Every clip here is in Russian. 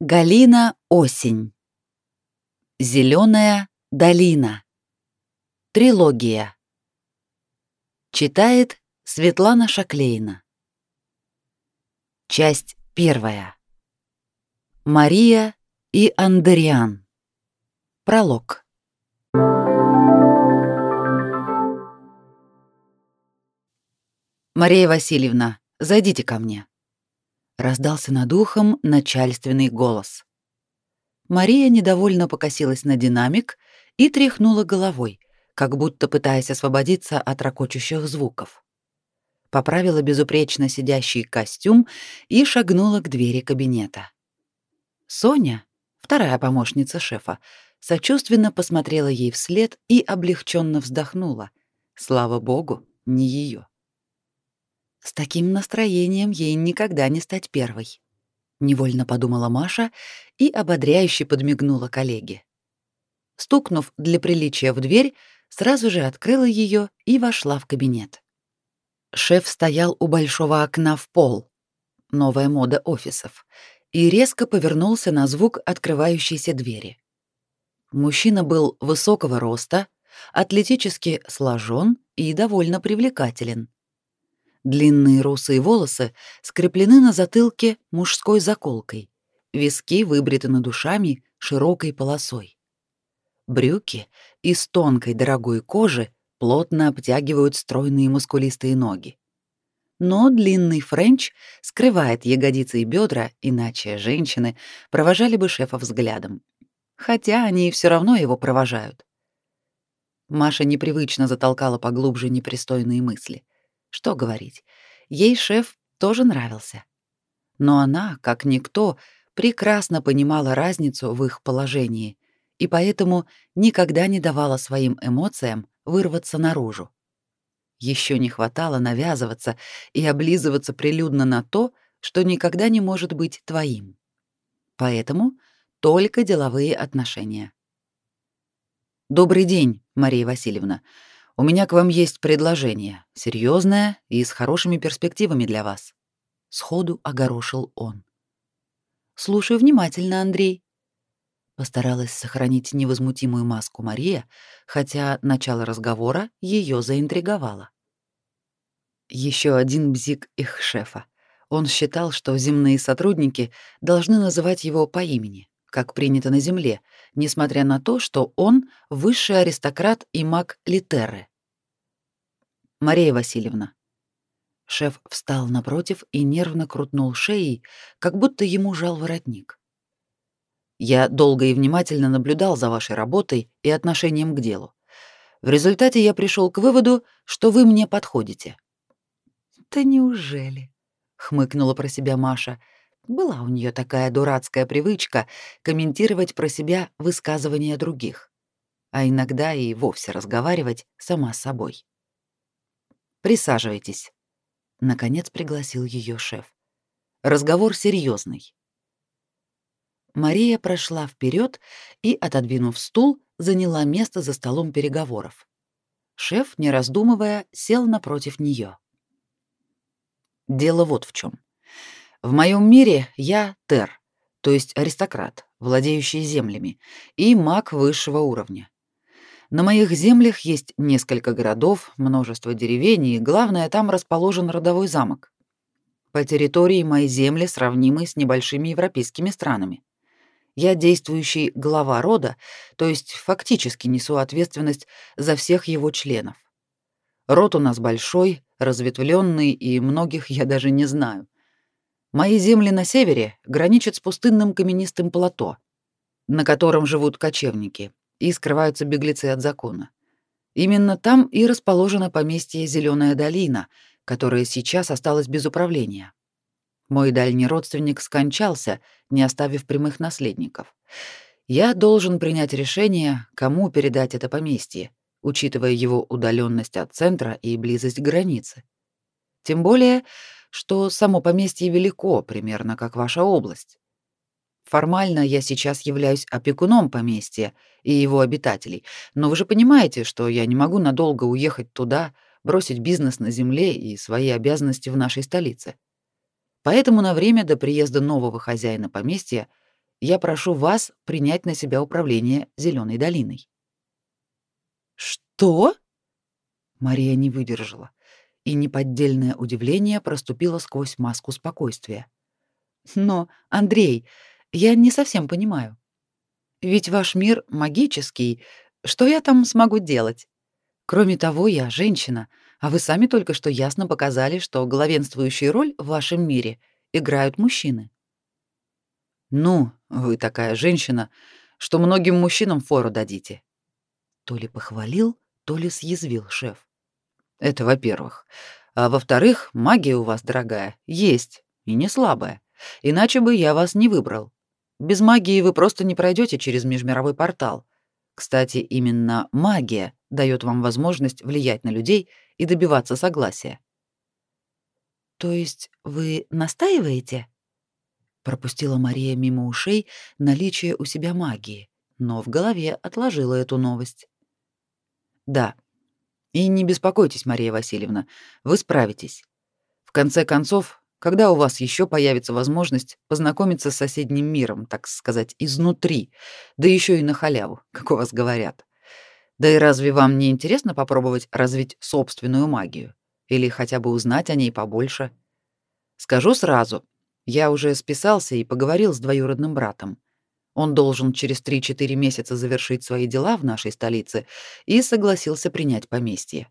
Галина Осень. Зеленая долина. Трилогия. Читает Светлана Шаклейна. Часть первая. Мария и Андериан. Пролог. Мария Васильевна, зайдите ко мне раздался над ухом начальственный голос. Мария недовольно покосилась на динамик и тряхнула головой, как будто пытаясь освободиться от ракочущих звуков. Поправила безупречно сидящий костюм и шагнула к двери кабинета. Соня, вторая помощница шефа, сочувственно посмотрела ей вслед и облегченно вздохнула. Слава богу, не ее. С таким настроением ей никогда не стать первой. Невольно подумала Маша и ободряюще подмигнула коллеге. Стукнув для приличия в дверь, сразу же открыла ее и вошла в кабинет. Шеф стоял у большого окна в пол, новая мода офисов, и резко повернулся на звук открывающейся двери. Мужчина был высокого роста, атлетически сложен и довольно привлекателен. Длинные русые волосы скреплены на затылке мужской заколкой, виски выбриты над ушами широкой полосой. Брюки из тонкой дорогой кожи плотно обтягивают стройные мускулистые ноги. Но длинный френч скрывает ягодицы и бедра, иначе женщины провожали бы шефа взглядом. Хотя они все равно его провожают. Маша непривычно затолкала поглубже непристойные мысли — что говорить, ей шеф тоже нравился. Но она, как никто, прекрасно понимала разницу в их положении и поэтому никогда не давала своим эмоциям вырваться наружу. Еще не хватало навязываться и облизываться прилюдно на то, что никогда не может быть твоим. Поэтому только деловые отношения. Добрый день, Мария Васильевна. У меня к вам есть предложение, серьезное и с хорошими перспективами для вас. Сходу огорошил он. Слушаю внимательно, Андрей. Постаралась сохранить невозмутимую маску Мария, хотя начало разговора ее заинтриговало. Еще один бзик их шефа. Он считал, что земные сотрудники должны называть его по имени, как принято на земле, несмотря на то, что он высший аристократ и маг Литеры. Мария Васильевна. Шеф встал напротив и нервно крутнул шеей, как будто ему жал воротник. Я долго и внимательно наблюдал за вашей работой и отношением к делу. В результате я пришел к выводу, что вы мне подходите. Да неужели? хмыкнула про себя Маша. Была у нее такая дурацкая привычка комментировать про себя высказывания других, а иногда и вовсе разговаривать сама с собой. Присаживайтесь. Наконец пригласил ее шеф. Разговор серьезный. Мария прошла вперед и, отодвинув стул, заняла место за столом переговоров. Шеф, не раздумывая, сел напротив нее. Дело вот в чем. В моем мире я Тер, то есть аристократ, владеющий землями, и маг высшего уровня. На моих землях есть несколько городов, множество деревень, и главное, там расположен родовой замок. По территории мои земли сравнимы с небольшими европейскими странами. Я действующий глава рода, то есть фактически несу ответственность за всех его членов. Род у нас большой, разветвленный, и многих я даже не знаю. Мои земли на севере граничат с пустынным каменистым плато, на котором живут кочевники, и скрываются беглецы от закона. Именно там и расположено поместье Зеленая долина, которое сейчас осталось без управления. Мой дальний родственник скончался, не оставив прямых наследников. Я должен принять решение, кому передать это поместье, учитывая его удаленность от центра и близость к границе. Тем более, что само поместье велико, примерно как ваша область. Формально я сейчас являюсь опекуном поместья и его обитателей, но вы же понимаете, что я не могу надолго уехать туда, бросить бизнес на земле и свои обязанности в нашей столице. Поэтому на время до приезда нового хозяина поместья я прошу вас принять на себя управление Зеленой долиной. Что? Мария не выдержала, и неподдельное удивление проступило сквозь маску спокойствия. Но, Андрей, я не совсем понимаю. Ведь ваш мир магический. Что я там смогу делать? Кроме того, я женщина, а вы сами только что ясно показали, что главенствующую роль в вашем мире играют мужчины. Ну, вы такая женщина, что многим мужчинам фору дадите. То ли похвалил, то ли съязвил шеф. Это во-первых. А во-вторых, магия у вас, дорогая, есть, и не слабая. Иначе бы я вас не выбрал. Без магии вы просто не пройдете через межмировой портал. Кстати, именно магия дает вам возможность влиять на людей и добиваться согласия. То есть вы настаиваете? Пропустила Мария мимо ушей наличие у себя магии, но в голове отложила эту новость. Да. И не беспокойтесь, Мария Васильевна, вы справитесь. В конце концов, когда у вас еще появится возможность познакомиться с соседним миром, так сказать, изнутри, да еще и на халяву, как у вас говорят. Да и разве вам не интересно попробовать развить собственную магию или хотя бы узнать о ней побольше? Скажу сразу, я уже списался и поговорил с двоюродным братом. Он должен через 3-4 месяца завершить свои дела в нашей столице и согласился принять поместье.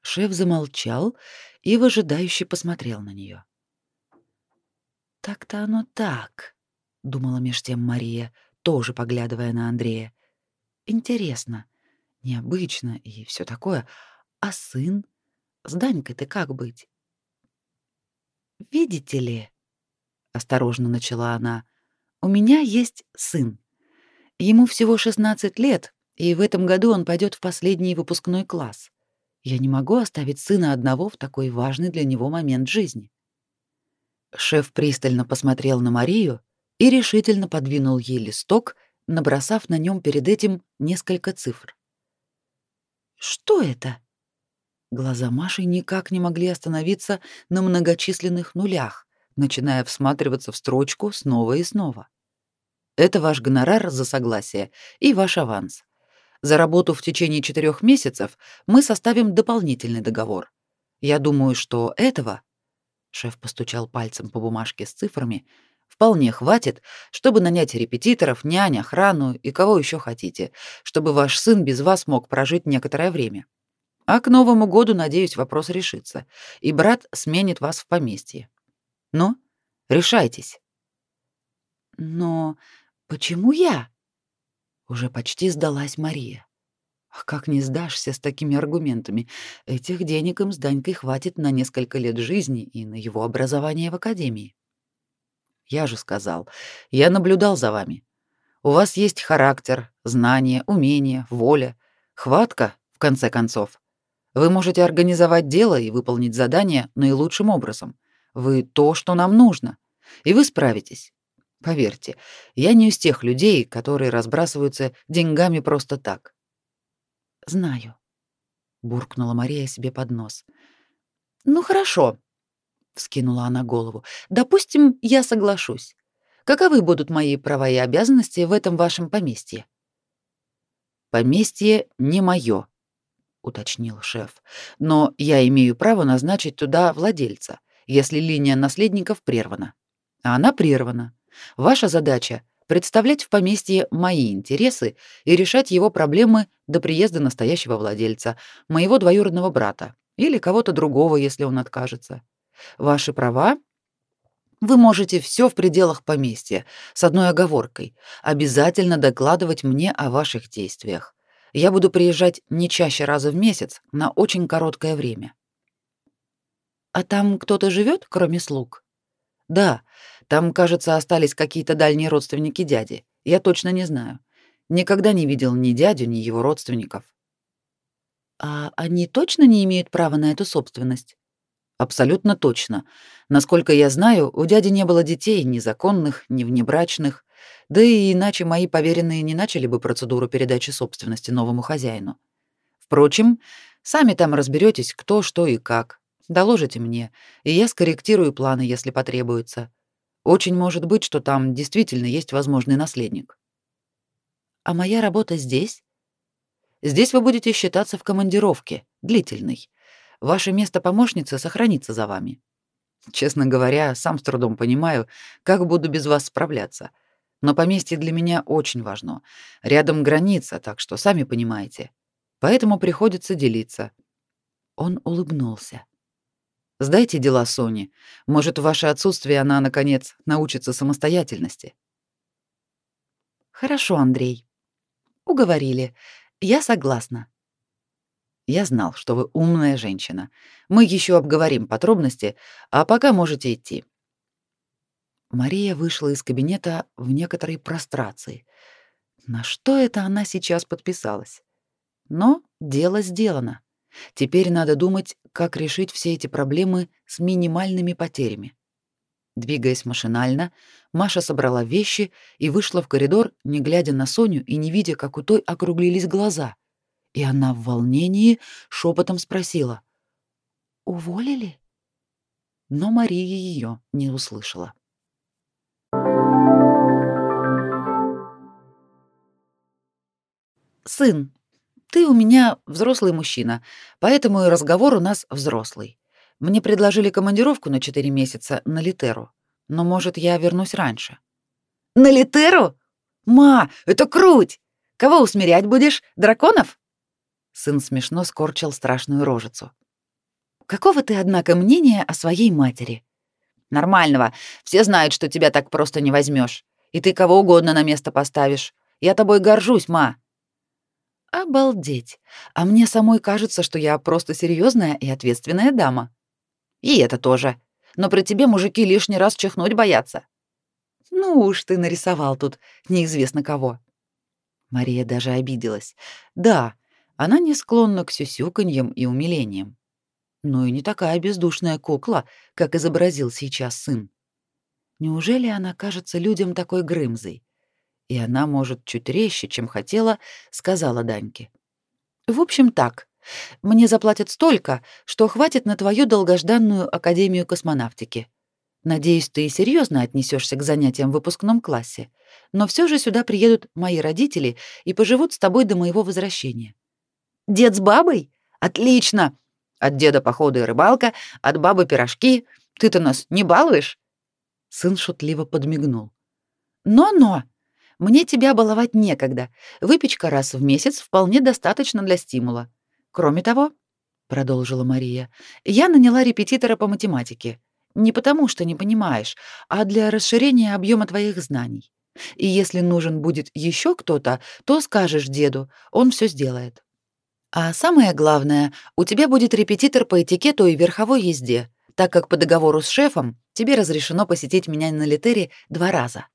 Шеф замолчал и выжидающе посмотрел на нее. Так-то оно так, думала меж тем Мария, тоже поглядывая на Андрея. Интересно, необычно и все такое. А сын? С Данькой-то как быть? Видите ли, осторожно начала она, у меня есть сын. Ему всего 16 лет, и в этом году он пойдет в последний выпускной класс. Я не могу оставить сына одного в такой важный для него момент жизни. Шеф пристально посмотрел на Марию и решительно подвинул ей листок, набросав на нем перед этим несколько цифр. Что это? Глаза Маши никак не могли остановиться на многочисленных нулях, начиная всматриваться в строчку снова и снова. Это ваш гонорар за согласие и ваш аванс. За работу в течение четырех месяцев мы составим дополнительный договор. Я думаю, что этого, шеф постучал пальцем по бумажке с цифрами, вполне хватит, чтобы нанять репетиторов, нянь, охрану и кого еще хотите, чтобы ваш сын без вас мог прожить некоторое время. А к Новому году, надеюсь, вопрос решится, и брат сменит вас в поместье. Ну, решайтесь. Но почему я? Уже почти сдалась Мария. А как не сдашься с такими аргументами? Этих денег им с Данькой хватит на несколько лет жизни и на его образование в академии. Я же сказал, я наблюдал за вами. У вас есть характер, знания, умения, воля, хватка, в конце концов. Вы можете организовать дело и выполнить задание наилучшим образом. Вы то, что нам нужно, и вы справитесь. Поверьте, я не из тех людей, которые разбрасываются деньгами просто так. Знаю, буркнула Мария себе под нос. Ну хорошо, вскинула она голову. Допустим, я соглашусь. Каковы будут мои права и обязанности в этом вашем поместье? Поместье не мое, уточнил шеф. Но я имею право назначить туда владельца, если линия наследников прервана. А она прервана. Ваша задача представлять в поместье мои интересы и решать его проблемы до приезда настоящего владельца, моего двоюродного брата или кого-то другого, если он откажется. Ваши права вы можете все в пределах поместья, с одной оговоркой: обязательно докладывать мне о ваших действиях. Я буду приезжать не чаще раза в месяц, на очень короткое время. А там кто-то живет, кроме слуг? Да, там, кажется, остались какие-то дальние родственники дяди. Я точно не знаю. Никогда не видел ни дядю, ни его родственников. А они точно не имеют права на эту собственность? Абсолютно точно. Насколько я знаю, у дяди не было детей, ни законных, ни внебрачных. Да и иначе мои поверенные не начали бы процедуру передачи собственности новому хозяину. Впрочем, сами там разберетесь, кто, что и как. Доложите мне, и я скорректирую планы, если потребуется. Очень может быть, что там действительно есть возможный наследник. А моя работа здесь? Здесь вы будете считаться в командировке, длительной. Ваше место помощницы сохранится за вами. Честно говоря, сам с трудом понимаю, как буду без вас справляться. Но поместье для меня очень важно. Рядом граница, так что сами понимаете. Поэтому приходится делиться. Он улыбнулся. Сдайте дела Соне. Может, в ваше отсутствие она наконец научится самостоятельности. Хорошо, Андрей. Уговорили. Я согласна. Я знал, что вы умная женщина. Мы еще обговорим подробности, а пока можете идти. Мария вышла из кабинета в некоторой прострации. На что это она сейчас подписалась? Но дело сделано. Теперь надо думать, как решить все эти проблемы с минимальными потерями. Двигаясь машинально, Маша собрала вещи и вышла в коридор, не глядя на Соню и не видя, как у той округлились глаза и она в волнении шепотом спросила: "Уволили?" Но Мария ее не услышала. Сын, ты у меня взрослый мужчина, поэтому и разговор у нас взрослый. Мне предложили командировку на 4 месяца на Литеру, но, может, я вернусь раньше. На Литеру? Ма, это круть! Кого усмирять будешь? Драконов? Сын смешно скорчил страшную рожицу. Какого ты, однако, мнения о своей матери? Нормального. Все знают, что тебя так просто не возьмешь, и ты кого угодно на место поставишь. Я тобой горжусь, ма. Обалдеть. А мне самой кажется, что я просто серьезная и ответственная дама. И это тоже. Но при тебе мужики лишний раз чихнуть боятся. Ну уж ты нарисовал тут неизвестно кого. Мария даже обиделась. Да, она не склонна к сюсюканьям и умилениям. Но и не такая бездушная кукла, как изобразил сейчас сын. Неужели она кажется людям такой грымзой? И она может чуть резче, чем хотела, сказала Даньке. В общем, так. Мне заплатят столько, что хватит на твою долгожданную Академию космонавтики. Надеюсь, ты серьезно отнесешься к занятиям в выпускном классе. Но все же сюда приедут мои родители и поживут с тобой до моего возвращения. Дед с бабой? Отлично. От деда походы и рыбалка, от бабы пирожки. Ты-то нас не балуешь? Сын шутливо подмигнул. Но-но. Мне тебя баловать некогда. Выпечка раз в месяц вполне достаточно для стимула. Кроме того, продолжила Мария, я наняла репетитора по математике. Не потому, что не понимаешь, а для расширения объема твоих знаний. И если нужен будет еще кто-то, то скажешь деду, он все сделает. А самое главное, у тебя будет репетитор по этикету и верховой езде, так как по договору с шефом тебе разрешено посетить меня на Литере два раза.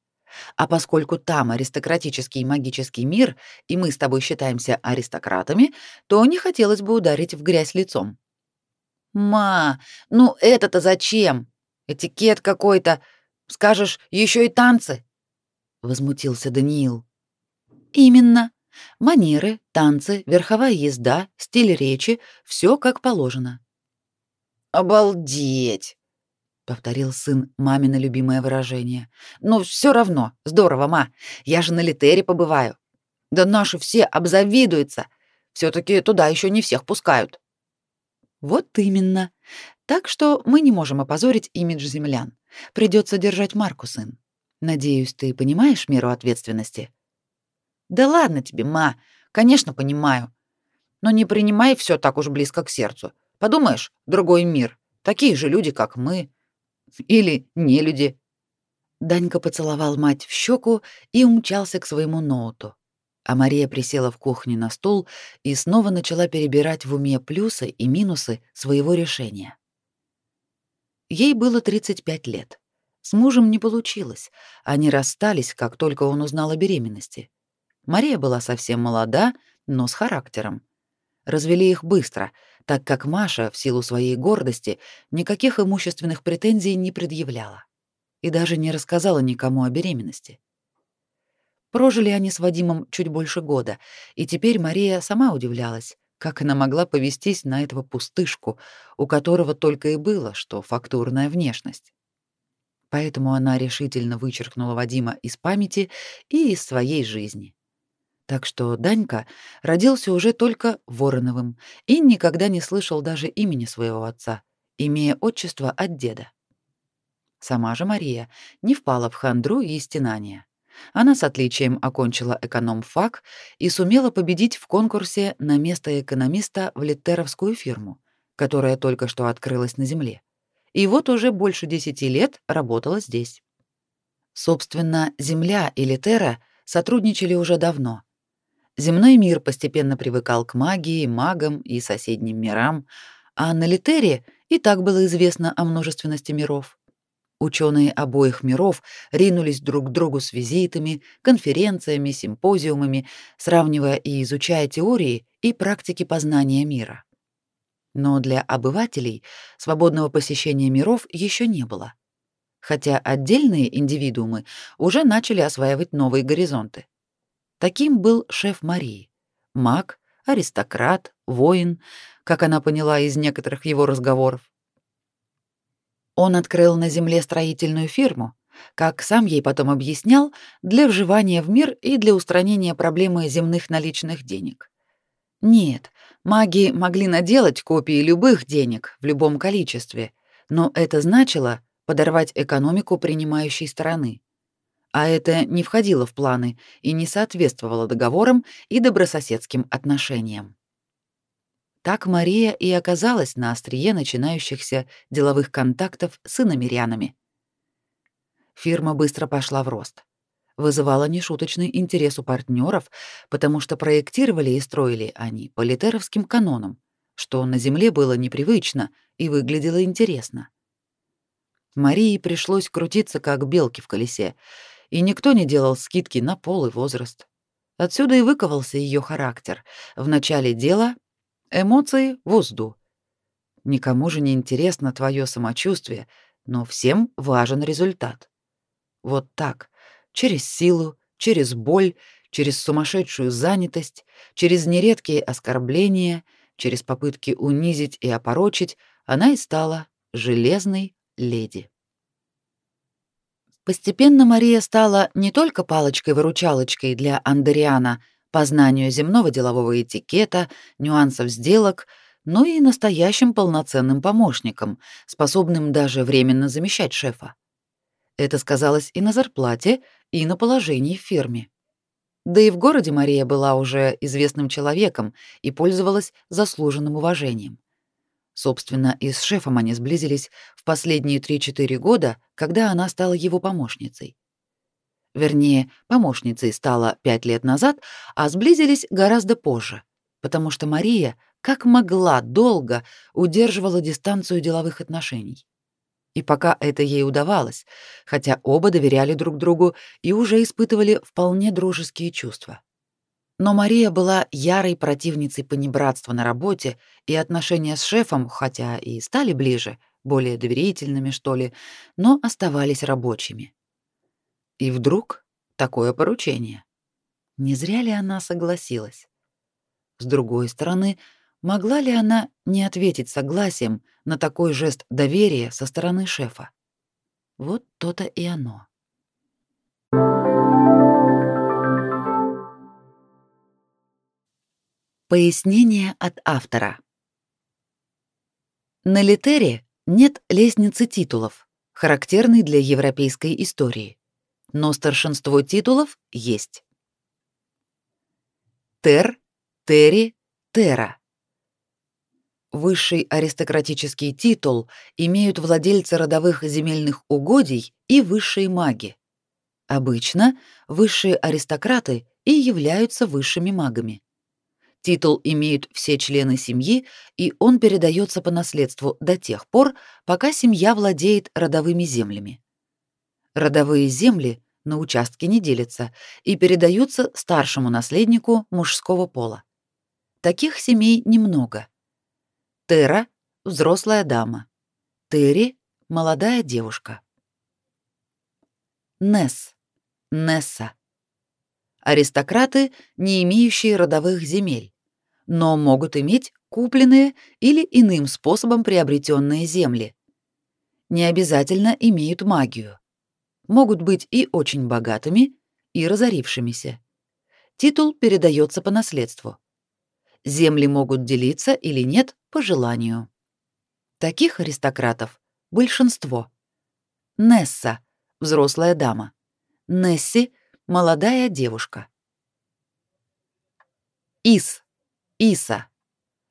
А поскольку там аристократический магический мир, и мы с тобой считаемся аристократами, то не хотелось бы ударить в грязь лицом. Ма, ну это-то зачем? Этикет какой-то. Скажешь, еще и танцы? возмутился Даниил. Именно. Манеры, танцы, верховая езда, стиль речи — все как положено. «Обалдеть!» — повторил сын мамино любимое выражение. «Но все равно, здорово, ма, я же на Литере побываю. Да наши все обзавидуются. все таки туда еще не всех пускают». «Вот именно. Так что мы не можем опозорить имидж землян. Придется держать марку, сын. Надеюсь, ты понимаешь меру ответственности?» Да ладно тебе, ма, конечно, понимаю. Но не принимай все так уж близко к сердцу. Подумаешь, другой мир, такие же люди, как мы. Или не люди. Данька поцеловал мать в щеку и умчался к своему ноуту. А Мария присела в кухне на стул и снова начала перебирать в уме плюсы и минусы своего решения. Ей было 35 лет. С мужем не получилось. Они расстались, как только он узнал о беременности. Мария была совсем молода, но с характером. Развели их быстро, так как Маша, в силу своей гордости, никаких имущественных претензий не предъявляла и даже не рассказала никому о беременности. Прожили они с Вадимом чуть больше года, и теперь Мария сама удивлялась, как она могла повестись на этого пустышку, у которого только и было, что фактурная внешность. Поэтому она решительно вычеркнула Вадима из памяти и из своей жизни. Так что Данька родился уже только Вороновым и никогда не слышал даже имени своего отца, имея отчество от деда. Сама же Мария не впала в хандру и стенания. Она с отличием окончила эконом-фак и сумела победить в конкурсе на место экономиста в литтеровскую фирму, которая только что открылась на земле. И вот уже больше десяти лет работала здесь. Собственно, Земля и Литера сотрудничали уже давно, Земной мир постепенно привыкал к магии, магам и соседним мирам, а на Литере и так было известно о множественности миров. Ученые обоих миров ринулись друг к другу с визитами, конференциями, симпозиумами, сравнивая и изучая теории и практики познания мира. Но для обывателей свободного посещения миров еще не было, хотя отдельные индивидуумы уже начали осваивать новые горизонты. Таким был шеф Марии. Маг, аристократ, воин, как она поняла из некоторых его разговоров. Он открыл на земле строительную фирму, как сам ей потом объяснял, для вживания в мир и для устранения проблемы земных наличных денег. Нет, маги могли наделать копии любых денег в любом количестве, но это значило подорвать экономику принимающей стороны а это не входило в планы и не соответствовало договорам и добрососедским отношениям. Так Мария и оказалась на острие начинающихся деловых контактов с иномерянами. Фирма быстро пошла в рост. Вызывала нешуточный интерес у партнеров, потому что проектировали и строили они по литеровским канонам, что на Земле было непривычно и выглядело интересно. Марии пришлось крутиться как белки в колесе, и никто не делал скидки на пол и возраст. Отсюда и выковался ее характер. В начале дела эмоции в узду. Никому же не интересно твое самочувствие, но всем важен результат. Вот так, через силу, через боль, через сумасшедшую занятость, через нередкие оскорбления, через попытки унизить и опорочить, она и стала железной леди. Постепенно Мария стала не только палочкой-выручалочкой для Андериана по знанию земного делового этикета, нюансов сделок, но и настоящим полноценным помощником, способным даже временно замещать шефа. Это сказалось и на зарплате, и на положении в фирме. Да и в городе Мария была уже известным человеком и пользовалась заслуженным уважением. Собственно, и с шефом они сблизились в последние 3-4 года, когда она стала его помощницей. Вернее, помощницей стала 5 лет назад, а сблизились гораздо позже, потому что Мария как могла долго удерживала дистанцию деловых отношений. И пока это ей удавалось, хотя оба доверяли друг другу и уже испытывали вполне дружеские чувства. Но Мария была ярой противницей понебратства на работе, и отношения с шефом, хотя и стали ближе, более доверительными, что ли, но оставались рабочими. И вдруг такое поручение. Не зря ли она согласилась? С другой стороны, могла ли она не ответить согласием на такой жест доверия со стороны шефа? Вот то-то и оно. Пояснение от автора. На Литере нет лестницы титулов, характерной для европейской истории, но старшинство титулов есть. Тер, Тери, Тера. Высший аристократический титул имеют владельцы родовых земельных угодий и высшие маги. Обычно высшие аристократы и являются высшими магами. Титул имеют все члены семьи, и он передается по наследству до тех пор, пока семья владеет родовыми землями. Родовые земли на участке не делятся и передаются старшему наследнику мужского пола. Таких семей немного. Тера — взрослая дама. Тери — молодая девушка. Несс, Несса аристократы, не имеющие родовых земель, но могут иметь купленные или иным способом приобретенные земли. не обязательно имеют магию. Могут быть и очень богатыми, и разорившимися. Титул передается по наследству. Земли могут делиться или нет по желанию. Таких аристократов большинство. Несса — взрослая дама. Несси — молодая девушка. Ис, Иса.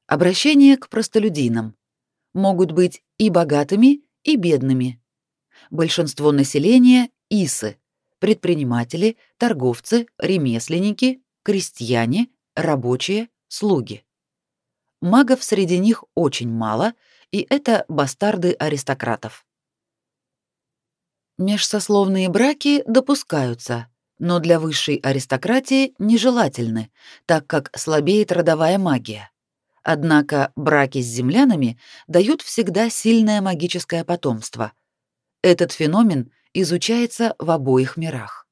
Обращение к простолюдинам. Могут быть и богатыми, и бедными. Большинство населения — Исы, предприниматели, торговцы, ремесленники, крестьяне, рабочие, слуги. Магов среди них очень мало, и это бастарды аристократов. Межсословные браки допускаются, но для высшей аристократии нежелательны, так как слабеет родовая магия. Однако браки с землянами дают всегда сильное магическое потомство. Этот феномен изучается в обоих мирах.